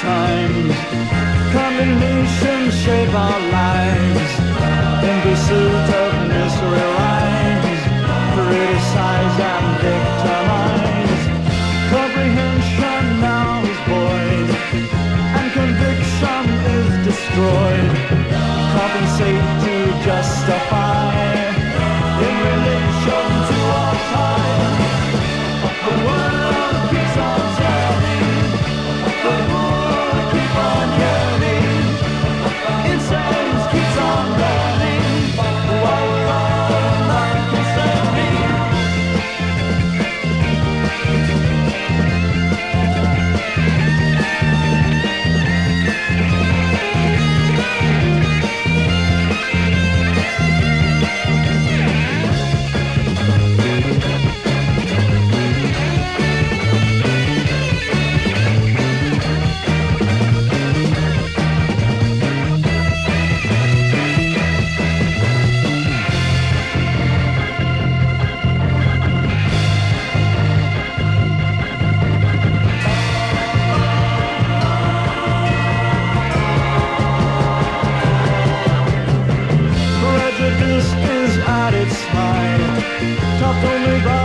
times. Combinations shape our lives in pursuit of misery rhymes. Criticize and victimize. Comprehension now is void, and conviction is destroyed. Compensate to justify its height, topped only by